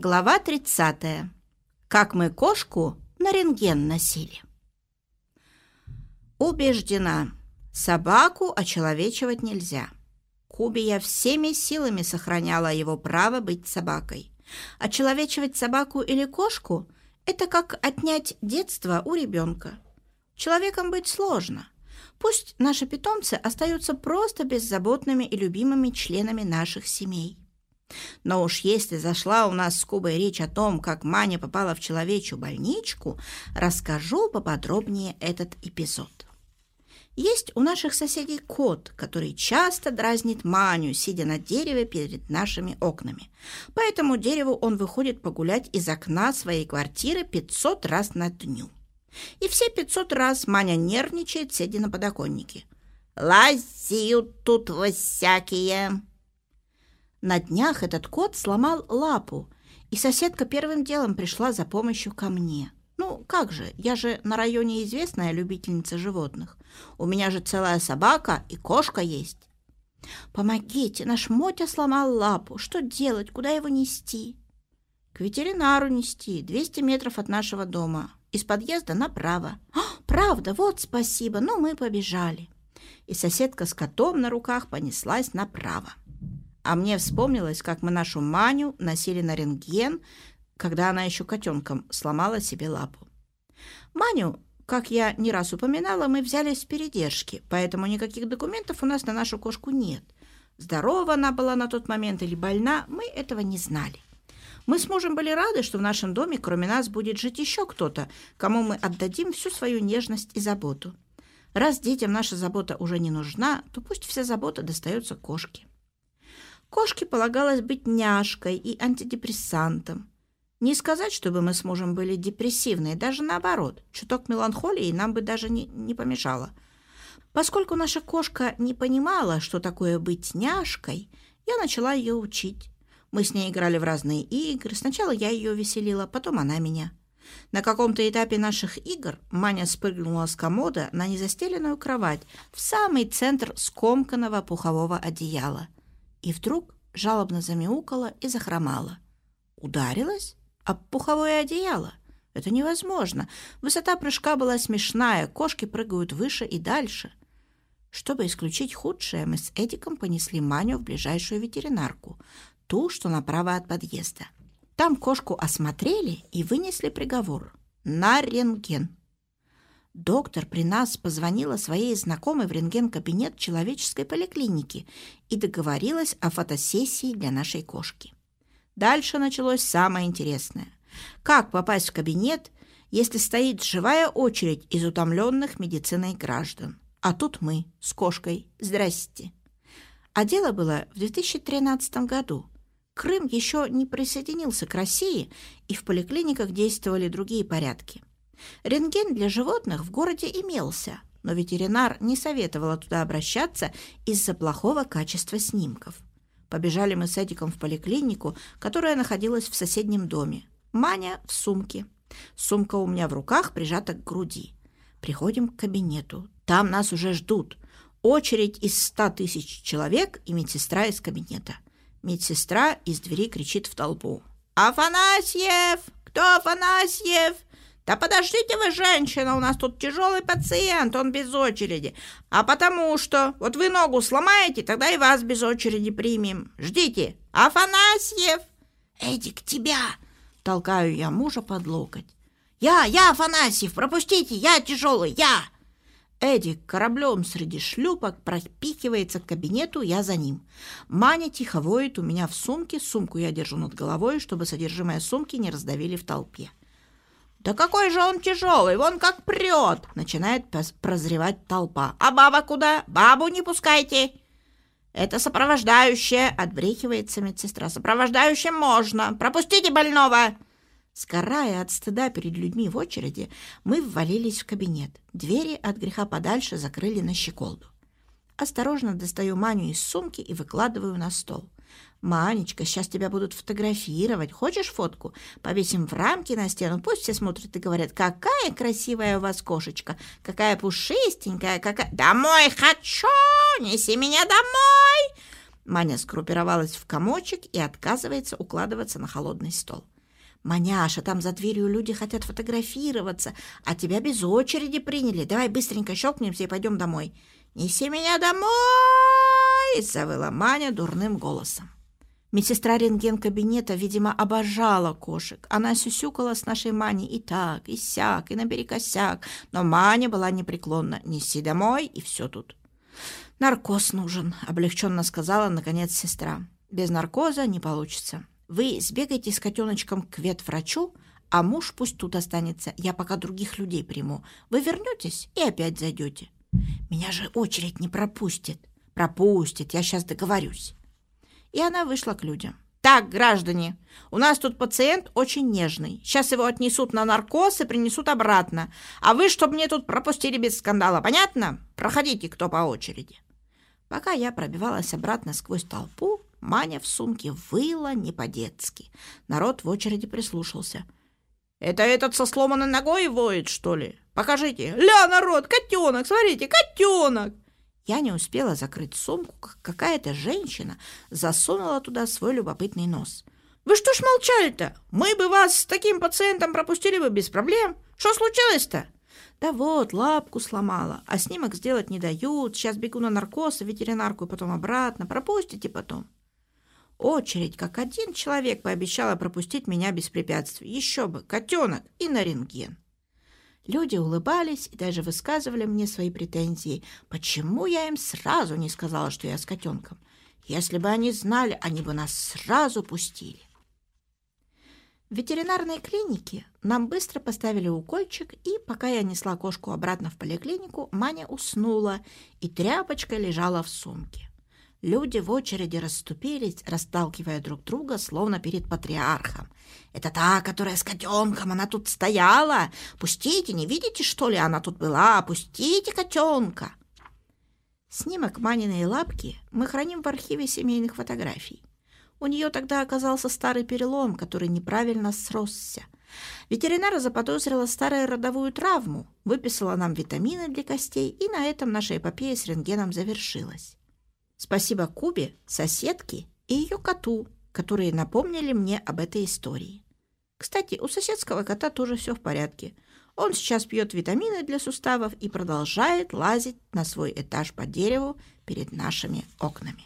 Глава 30. Как мы кошку на рентген носили. Убеждена, собаку очеловечивать нельзя. Кубе я всеми силами сохраняла его право быть собакой. Очеловечивать собаку или кошку – это как отнять детство у ребенка. Человеком быть сложно. Пусть наши питомцы остаются просто беззаботными и любимыми членами наших семей. Но уж если зашла у нас с Кубой речь о том, как Маня попала в человечью больничку, расскажу поподробнее этот эпизод. Есть у наших соседей кот, который часто дразнит Маню, сидя на дереве перед нашими окнами. По этому дереву он выходит погулять из окна своей квартиры 500 раз на дню. И все 500 раз Маня нервничает, сидя на подоконнике. «Лазят тут всякие!» На днях этот кот сломал лапу, и соседка первым делом пришла за помощью ко мне. Ну, как же, я же на районе известная любительница животных. У меня же целая собака и кошка есть. Помогите, наш Мотя сломал лапу. Что делать, куда его нести? К ветеринару нести, 200 метров от нашего дома. Из подъезда направо. О, правда, вот спасибо, ну мы побежали. И соседка с котом на руках понеслась направо. А мне вспомнилось, как мы нашу Маню носили на рентген, когда она еще котенком сломала себе лапу. Маню, как я не раз упоминала, мы взяли с передержки, поэтому никаких документов у нас на нашу кошку нет. Здорова она была на тот момент или больна, мы этого не знали. Мы с мужем были рады, что в нашем доме кроме нас будет жить еще кто-то, кому мы отдадим всю свою нежность и заботу. Раз детям наша забота уже не нужна, то пусть вся забота достается кошке. Кошке полагалось быть няшкой и антидепрессантом. Не сказать, чтобы мы с мужем были депрессивные, даже наоборот. Чуток меланхолии нам бы даже не, не помешало. Поскольку наша кошка не понимала, что такое быть няшкой, я начала ее учить. Мы с ней играли в разные игры. Сначала я ее веселила, потом она меня. На каком-то этапе наших игр Маня спрыгнула с комода на незастеленную кровать в самый центр скомканного пухового одеяла – и вдруг жалобно замяукала и захромала. Ударилась об пуховое одеяло. Это невозможно. Высота прыжка была смешная, кошки прыгают выше и дальше. Чтобы исключить худшее, мы с Эдиком понесли Маню в ближайшую ветеринарку, ту, что направо от подъезда. Там кошку осмотрели и вынесли приговор на рентген. Доктор при нас позвонила своей знакомой в рентген-кабинет человеческой поликлиники и договорилась о фотосессии для нашей кошки. Дальше началось самое интересное. Как попасть в кабинет, если стоит живая очередь из утомленных медициной граждан? А тут мы с кошкой. Здрасте. А дело было в 2013 году. Крым еще не присоединился к России, и в поликлиниках действовали другие порядки. Рентген для животных в городе имелся, но ветеринар не советовала туда обращаться из-за плохого качества снимков. Побежали мы с Эдиком в поликлинику, которая находилась в соседнем доме. Маня в сумке. Сумка у меня в руках прижата к груди. Приходим к кабинету. Там нас уже ждут. Очередь из ста тысяч человек и медсестра из кабинета. Медсестра из двери кричит в толпу. «Афанасьев! Кто Афанасьев? «Да подождите вы, женщина, у нас тут тяжелый пациент, он без очереди. А потому что, вот вы ногу сломаете, тогда и вас без очереди примем. Ждите. Афанасьев!» «Эдик, тебя!» — толкаю я мужа под локоть. «Я, я, Афанасьев, пропустите, я тяжелый, я!» Эдик кораблем среди шлюпок пропихивается к кабинету, я за ним. Маня тихо воет у меня в сумке, сумку я держу над головой, чтобы содержимое сумки не раздавили в толпе. «Да какой же он тяжелый, вон как прет!» Начинает прозревать толпа. «А баба куда? Бабу не пускайте!» «Это сопровождающая!» — отбрехивается медсестра. «Сопровождающим можно! Пропустите больного!» Сгорая от стыда перед людьми в очереди, мы ввалились в кабинет. Двери от греха подальше закрыли на щеколду. Осторожно достаю Маню из сумки и выкладываю на стол. «Манечка, сейчас тебя будут фотографировать. Хочешь фотку? Повесим в рамки на стену. Пусть все смотрят и говорят, какая красивая у вас кошечка, какая пушистенькая, какая...» «Домой хочу! Неси меня домой!» Маня сгруппировалась в комочек и отказывается укладываться на холодный стол. «Маняша, там за дверью люди хотят фотографироваться, а тебя без очереди приняли. Давай быстренько щелкнемся и пойдем домой». «Неси меня домой!» — завыла Маня дурным голосом. Медсестра рентген-кабинета, видимо, обожала кошек. Она сюсюкала с нашей Маней и так, и сяк, и наперекосяк. Но Маня была непреклонна. «Неси домой, и все тут». «Наркоз нужен», — облегченно сказала, наконец, сестра. «Без наркоза не получится. Вы сбегайте с котеночком к ветврачу, а муж пусть тут останется. Я пока других людей приму. Вы вернетесь и опять зайдете. Меня же очередь не пропустит». «Пропустит, я сейчас договорюсь» и она вышла к людям. «Так, граждане, у нас тут пациент очень нежный. Сейчас его отнесут на наркоз и принесут обратно. А вы, чтобы мне тут пропустили без скандала, понятно? Проходите, кто по очереди». Пока я пробивалась обратно сквозь толпу, Маня в сумке выла не по-детски. Народ в очереди прислушался. «Это этот со сломанной ногой воет, что ли? Покажите! Ля, народ, котенок, смотрите, котенок!» Я не успела закрыть сумку, как какая-то женщина засунула туда свой любопытный нос. «Вы что ж молчали-то? Мы бы вас с таким пациентом пропустили бы без проблем. Что случилось-то?» «Да вот, лапку сломала, а снимок сделать не дают. Сейчас бегу на наркоз, ветеринарку и потом обратно. Пропустите потом». Очередь, как один человек, пообещала пропустить меня без препятствий. Еще бы, котенок и на рентген. Люди улыбались и даже высказывали мне свои претензии. Почему я им сразу не сказала, что я с котенком? Если бы они знали, они бы нас сразу пустили. В ветеринарной клинике нам быстро поставили укольчик, и пока я несла кошку обратно в поликлинику, Маня уснула, и тряпочка лежала в сумке. Люди в очереди расступились, расталкивая друг друга, словно перед патриархом. «Это та, которая с котенком, она тут стояла! Пустите, не видите, что ли, она тут была? Пустите котенка!» Снимок Маниной лапки мы храним в архиве семейных фотографий. У нее тогда оказался старый перелом, который неправильно сросся. Ветеринар заподозрила старую родовую травму, выписала нам витамины для костей, и на этом наша эпопея с рентгеном завершилась. Спасибо Кубе, соседке и ее коту, которые напомнили мне об этой истории. Кстати, у соседского кота тоже все в порядке. Он сейчас пьет витамины для суставов и продолжает лазить на свой этаж по дереву перед нашими окнами.